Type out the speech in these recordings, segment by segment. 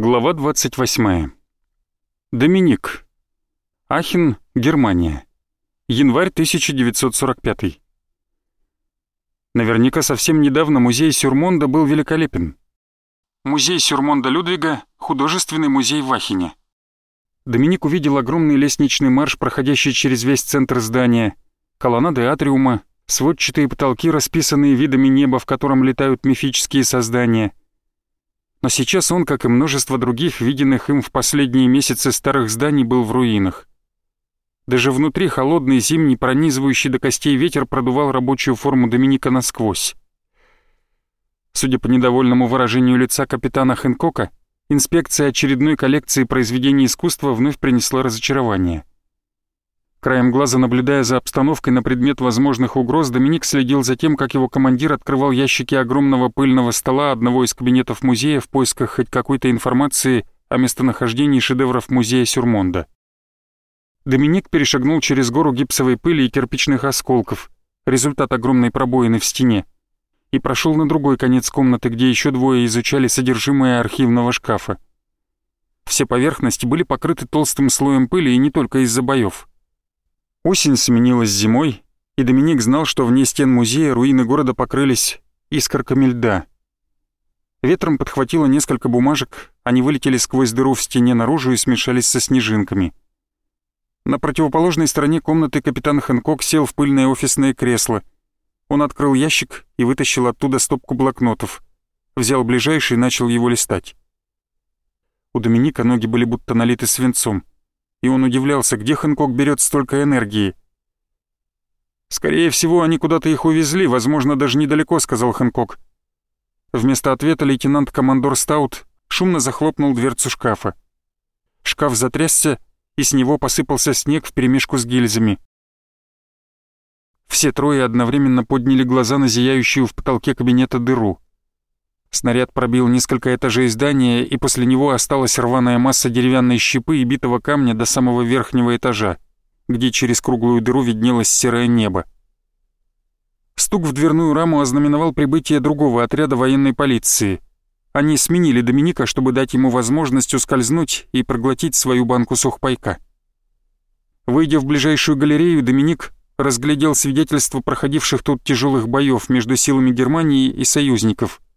Глава 28. Доминик. Ахен, Германия. Январь 1945. Наверняка совсем недавно музей Сюрмонда был великолепен. Музей Сюрмонда Людвига — художественный музей в Ахене. Доминик увидел огромный лестничный марш, проходящий через весь центр здания, колоннады атриума, сводчатые потолки, расписанные видами неба, в котором летают мифические создания — но сейчас он, как и множество других, виденных им в последние месяцы старых зданий, был в руинах. Даже внутри холодный зимний, пронизывающий до костей ветер продувал рабочую форму Доминика насквозь. Судя по недовольному выражению лица капитана Хэнкока, инспекция очередной коллекции произведений искусства вновь принесла разочарование. Краем глаза наблюдая за обстановкой на предмет возможных угроз, Доминик следил за тем, как его командир открывал ящики огромного пыльного стола одного из кабинетов музея в поисках хоть какой-то информации о местонахождении шедевров музея Сюрмонда. Доминик перешагнул через гору гипсовой пыли и кирпичных осколков, результат огромной пробоины в стене, и прошел на другой конец комнаты, где еще двое изучали содержимое архивного шкафа. Все поверхности были покрыты толстым слоем пыли и не только из-за боев. Осень сменилась зимой, и Доминик знал, что вне стен музея руины города покрылись искорками льда. Ветром подхватило несколько бумажек, они вылетели сквозь дыру в стене наружу и смешались со снежинками. На противоположной стороне комнаты капитан Хэнкок сел в пыльное офисное кресло. Он открыл ящик и вытащил оттуда стопку блокнотов. Взял ближайший и начал его листать. У Доминика ноги были будто налиты свинцом и он удивлялся, где Хэнкок берет столько энергии. «Скорее всего, они куда-то их увезли, возможно, даже недалеко», — сказал Хэнкок. Вместо ответа лейтенант-командор Стаут шумно захлопнул дверцу шкафа. Шкаф затрясся, и с него посыпался снег вперемешку с гильзами. Все трое одновременно подняли глаза на зияющую в потолке кабинета дыру. Снаряд пробил несколько этажей здания, и после него осталась рваная масса деревянной щепы и битого камня до самого верхнего этажа, где через круглую дыру виднелось серое небо. Стук в дверную раму ознаменовал прибытие другого отряда военной полиции. Они сменили Доминика, чтобы дать ему возможность ускользнуть и проглотить свою банку сухпайка. Выйдя в ближайшую галерею, Доминик разглядел свидетельства проходивших тут тяжелых боев между силами Германии и союзников –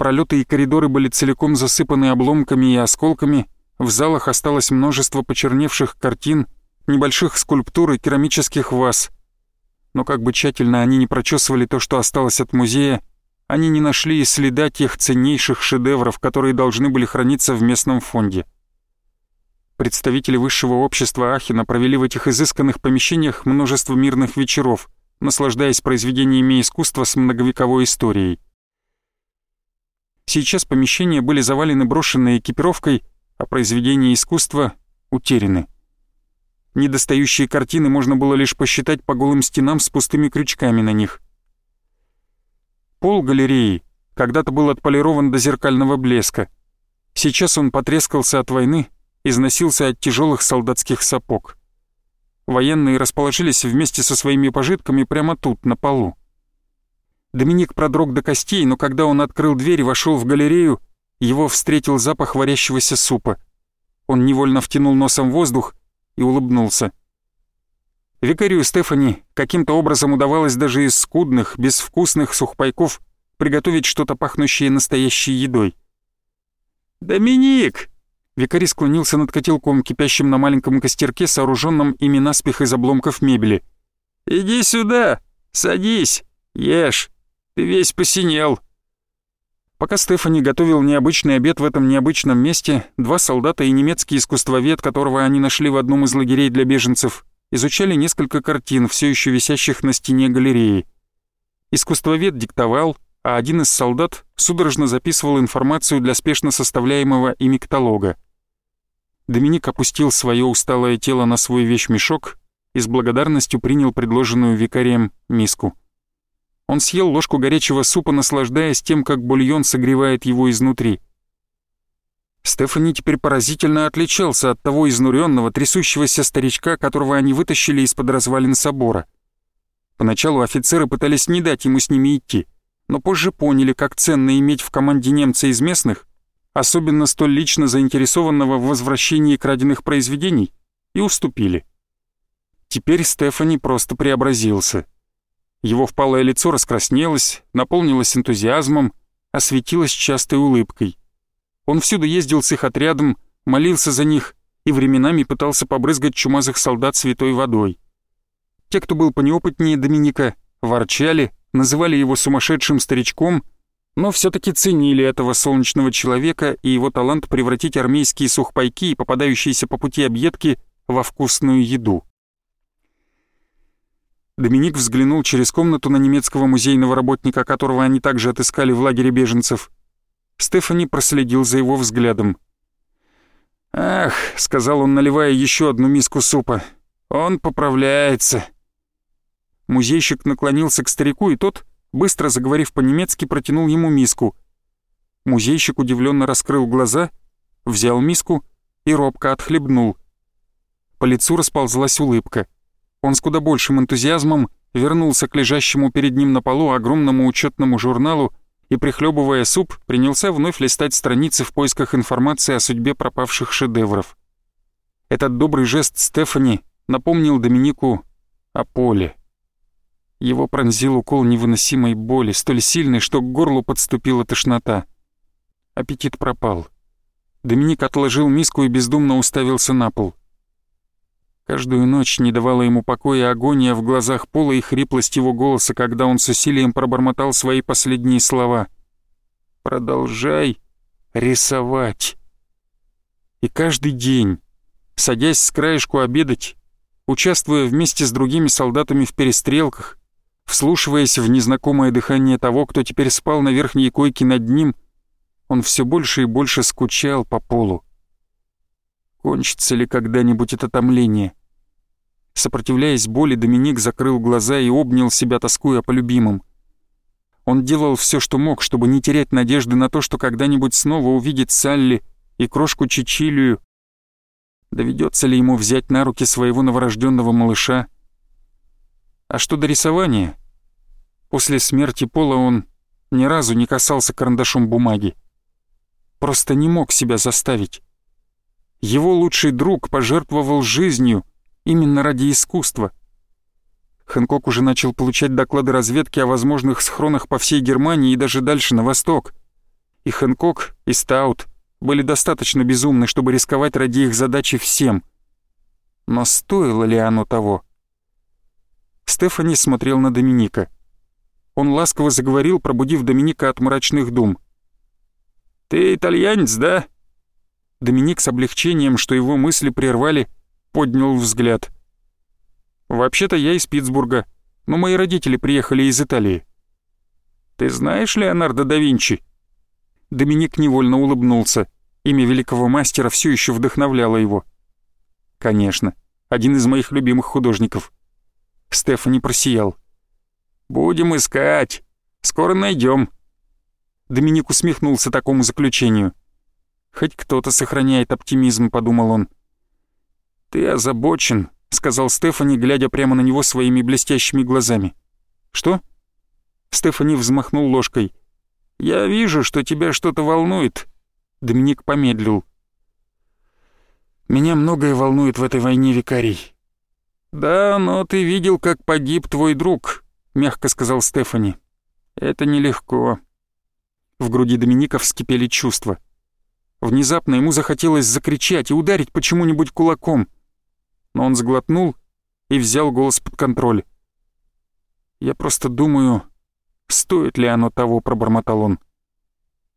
Пролеты и коридоры были целиком засыпаны обломками и осколками, в залах осталось множество почерневших картин, небольших скульптур и керамических ваз. Но как бы тщательно они не прочесывали то, что осталось от музея, они не нашли и следа тех ценнейших шедевров, которые должны были храниться в местном фонде. Представители высшего общества Ахина провели в этих изысканных помещениях множество мирных вечеров, наслаждаясь произведениями искусства с многовековой историей. Сейчас помещения были завалены брошенной экипировкой, а произведения искусства утеряны. Недостающие картины можно было лишь посчитать по голым стенам с пустыми крючками на них. Пол галереи когда-то был отполирован до зеркального блеска. Сейчас он потрескался от войны, износился от тяжелых солдатских сапог. Военные расположились вместе со своими пожитками прямо тут, на полу. Доминик продрог до костей, но когда он открыл дверь и вошел в галерею, его встретил запах варящегося супа. Он невольно втянул носом воздух и улыбнулся. Викарию Стефани каким-то образом удавалось даже из скудных, безвкусных сухпайков приготовить что-то пахнущее настоящей едой. «Доминик!» Викарий склонился над котелком, кипящим на маленьком костерке, сооруженном ими наспех из обломков мебели. «Иди сюда! Садись! Ешь! Весь посинел». Пока Стефани готовил необычный обед в этом необычном месте, два солдата и немецкий искусствовед, которого они нашли в одном из лагерей для беженцев, изучали несколько картин, все еще висящих на стене галереи. Искусствовед диктовал, а один из солдат судорожно записывал информацию для спешно составляемого ими каталога. Доминик опустил свое усталое тело на свой вещмешок и с благодарностью принял предложенную викарием миску. Он съел ложку горячего супа, наслаждаясь тем, как бульон согревает его изнутри. Стефани теперь поразительно отличался от того изнуренного, трясущегося старичка, которого они вытащили из-под развалин собора. Поначалу офицеры пытались не дать ему с ними идти, но позже поняли, как ценно иметь в команде немца из местных, особенно столь лично заинтересованного в возвращении краденных произведений, и уступили. Теперь Стефани просто преобразился. Его впалое лицо раскраснелось, наполнилось энтузиазмом, осветилось частой улыбкой. Он всюду ездил с их отрядом, молился за них и временами пытался побрызгать чумазых солдат святой водой. Те, кто был понеопытнее Доминика, ворчали, называли его сумасшедшим старичком, но все-таки ценили этого солнечного человека и его талант превратить армейские сухпайки и попадающиеся по пути объедки во вкусную еду. Доминик взглянул через комнату на немецкого музейного работника, которого они также отыскали в лагере беженцев. Стефани проследил за его взглядом. «Ах», — сказал он, наливая еще одну миску супа, — «он поправляется». Музейщик наклонился к старику, и тот, быстро заговорив по-немецки, протянул ему миску. Музейщик удивленно раскрыл глаза, взял миску и робко отхлебнул. По лицу расползлась улыбка — он с куда большим энтузиазмом вернулся к лежащему перед ним на полу огромному учетному журналу и, прихлебывая суп, принялся вновь листать страницы в поисках информации о судьбе пропавших шедевров. Этот добрый жест Стефани напомнил Доминику о поле. Его пронзил укол невыносимой боли, столь сильный, что к горлу подступила тошнота. Аппетит пропал. Доминик отложил миску и бездумно уставился на пол. Каждую ночь не давала ему покоя агония в глазах Пола и хриплость его голоса, когда он с усилием пробормотал свои последние слова. «Продолжай рисовать». И каждый день, садясь с краешку обедать, участвуя вместе с другими солдатами в перестрелках, вслушиваясь в незнакомое дыхание того, кто теперь спал на верхней койке над ним, он все больше и больше скучал по полу. Кончится ли когда-нибудь это томление? Сопротивляясь боли, Доминик закрыл глаза и обнял себя, тоскуя по любимым. Он делал все, что мог, чтобы не терять надежды на то, что когда-нибудь снова увидит Салли и крошку Чичилию. Доведется ли ему взять на руки своего новорожденного малыша? А что до рисования? После смерти Пола он ни разу не касался карандашом бумаги. Просто не мог себя заставить. Его лучший друг пожертвовал жизнью, именно ради искусства. Хэнкок уже начал получать доклады разведки о возможных схронах по всей Германии и даже дальше на восток. И Хэнкок, и Стаут были достаточно безумны, чтобы рисковать ради их задачи всем. Но стоило ли оно того? Стефани смотрел на Доминика. Он ласково заговорил, пробудив Доминика от мрачных дум. «Ты итальянец, да?» Доминик с облегчением, что его мысли прервали, поднял взгляд. «Вообще-то я из Питтсбурга, но мои родители приехали из Италии». «Ты знаешь Леонардо да Винчи?» Доминик невольно улыбнулся. Имя великого мастера все еще вдохновляло его. «Конечно, один из моих любимых художников». Стефани просиял. «Будем искать. Скоро найдем». Доминик усмехнулся такому заключению. «Хоть кто-то сохраняет оптимизм», — подумал он. «Ты озабочен», — сказал Стефани, глядя прямо на него своими блестящими глазами. «Что?» Стефани взмахнул ложкой. «Я вижу, что тебя что-то волнует». Доминик помедлил. «Меня многое волнует в этой войне, викарий». «Да, но ты видел, как погиб твой друг», — мягко сказал Стефани. «Это нелегко». В груди Доминика вскипели чувства. Внезапно ему захотелось закричать и ударить почему-нибудь кулаком — но он сглотнул и взял голос под контроль. «Я просто думаю, стоит ли оно того», — пробормотал он.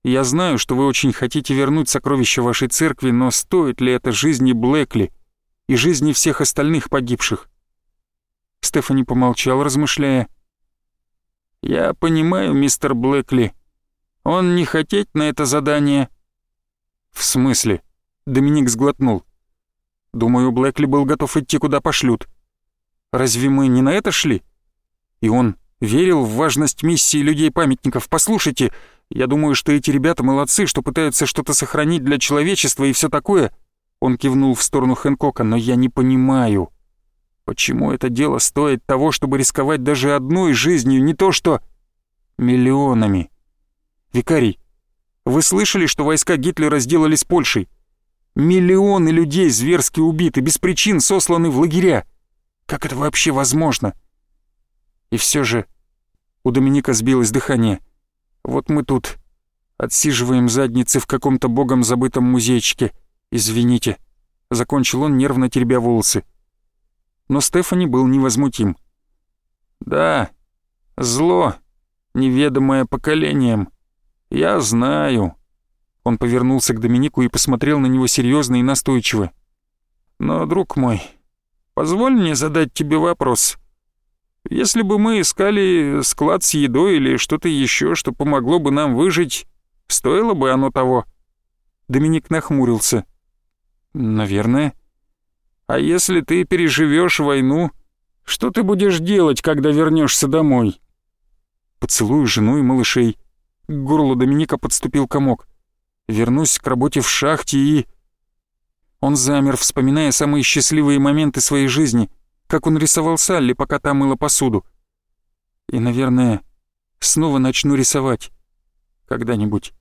«Я знаю, что вы очень хотите вернуть сокровища вашей церкви, но стоит ли это жизни Блэкли и жизни всех остальных погибших?» Стефани помолчал, размышляя. «Я понимаю, мистер Блэкли. Он не хотеть на это задание». «В смысле?» — Доминик сглотнул. Думаю, Блэкли был готов идти куда пошлют. Разве мы не на это шли? И он верил в важность миссии людей-памятников. Послушайте, я думаю, что эти ребята молодцы, что пытаются что-то сохранить для человечества и все такое. Он кивнул в сторону Хэнкока, но я не понимаю, почему это дело стоит того, чтобы рисковать даже одной жизнью, не то что миллионами. Викарий, Вы слышали, что войска Гитлера сделали с Польшей? Миллионы людей зверски убиты, без причин сосланы в лагеря. Как это вообще возможно? И все же у Доминика сбилось дыхание. Вот мы тут отсиживаем задницы в каком-то богом забытом музейчике. Извините. Закончил он, нервно теребя волосы. Но Стефани был невозмутим. Да, зло, неведомое поколением. Я знаю. Он повернулся к Доминику и посмотрел на него серьезно и настойчиво. Но, друг мой, позволь мне задать тебе вопрос. Если бы мы искали склад с едой или что-то еще, что помогло бы нам выжить, стоило бы оно того?» Доминик нахмурился. «Наверное». «А если ты переживешь войну, что ты будешь делать, когда вернешься домой?» «Поцелую жену и малышей». К горлу Доминика подступил комок. «Вернусь к работе в шахте и...» Он замер, вспоминая самые счастливые моменты своей жизни — как он рисовал Салли, пока та мыла посуду. И, наверное, снова начну рисовать. Когда-нибудь.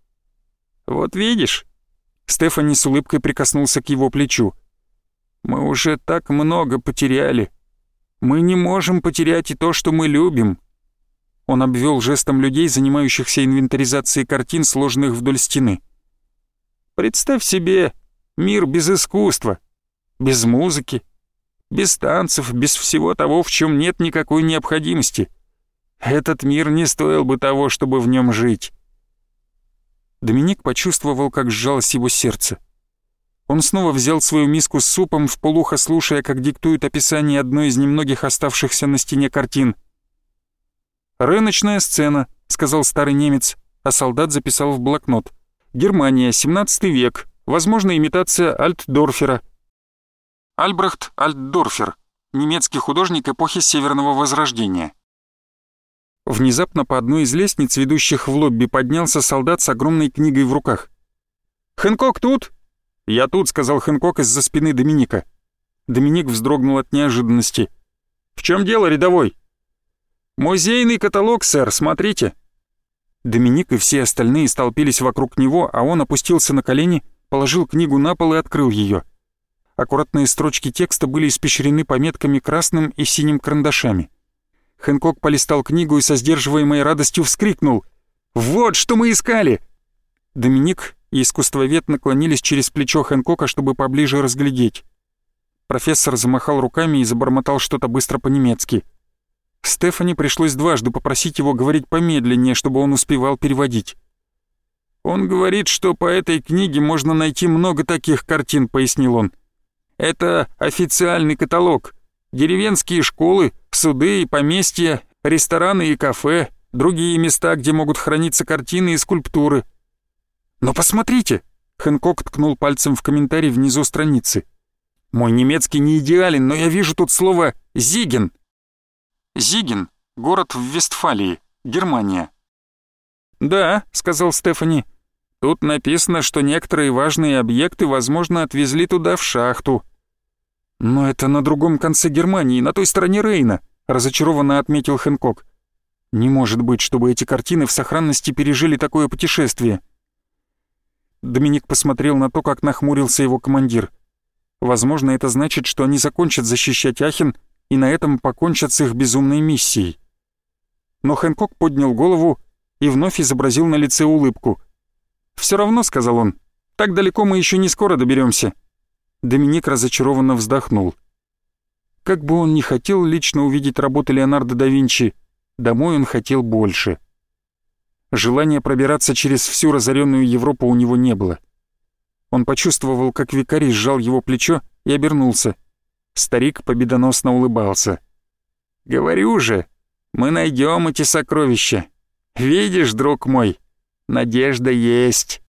Вот видишь? Стефани с улыбкой прикоснулся к его плечу. Мы уже так много потеряли. Мы не можем потерять и то, что мы любим. Он обвел жестом людей, занимающихся инвентаризацией картин, сложенных вдоль стены. Представь себе мир без искусства, без музыки, без танцев, без всего того, в чем нет никакой необходимости. Этот мир не стоил бы того, чтобы в нем жить. Доминик почувствовал, как сжалось его сердце. Он снова взял свою миску с супом, вполуха слушая, как диктует описание одной из немногих оставшихся на стене картин. «Рыночная сцена», — сказал старый немец, а солдат записал в блокнот. «Германия, 17 век. Возможно, имитация Альтдорфера. Альбрехт Альтдорфер, немецкий художник эпохи Северного Возрождения. Внезапно по одной из лестниц, ведущих в лобби, поднялся солдат с огромной книгой в руках. «Хэнкок тут?» «Я тут», — сказал Хэнкок из-за спины Доминика. Доминик вздрогнул от неожиданности. «В чем дело, рядовой?» «Музейный каталог, сэр, смотрите». Доминик и все остальные столпились вокруг него, а он опустился на колени, положил книгу на пол и открыл ее. Аккуратные строчки текста были испещрены пометками красным и синим карандашами. Хэнкок полистал книгу и со сдерживаемой радостью вскрикнул. «Вот что мы искали!» Доминик и искусствовед наклонились через плечо Хэнкока, чтобы поближе разглядеть. Профессор замахал руками и забормотал что-то быстро по-немецки. Стефани пришлось дважды попросить его говорить помедленнее, чтобы он успевал переводить. «Он говорит, что по этой книге можно найти много таких картин», — пояснил он. Это официальный каталог. Деревенские школы, суды и поместья, рестораны и кафе, другие места, где могут храниться картины и скульптуры. Но посмотрите, Хэнкок ткнул пальцем в комментарий внизу страницы. Мой немецкий не идеален, но я вижу тут слово «Зиген». Зиген — город в Вестфалии, Германия. «Да», — сказал Стефани, — «тут написано, что некоторые важные объекты, возможно, отвезли туда в шахту. «Но это на другом конце Германии, на той стороне Рейна», — разочарованно отметил Хэнкок. «Не может быть, чтобы эти картины в сохранности пережили такое путешествие». Доминик посмотрел на то, как нахмурился его командир. Возможно, это значит, что они закончат защищать Ахен и на этом покончат с их безумной миссией. Но Хэнкок поднял голову и вновь изобразил на лице улыбку. «Все равно», — сказал он, — «так далеко мы еще не скоро доберемся. Доминик разочарованно вздохнул. Как бы он ни хотел лично увидеть работы Леонардо да Винчи, домой он хотел больше. Желания пробираться через всю разоренную Европу у него не было. Он почувствовал, как викарий сжал его плечо и обернулся. Старик победоносно улыбался. «Говорю же, мы найдем эти сокровища. Видишь, друг мой, надежда есть».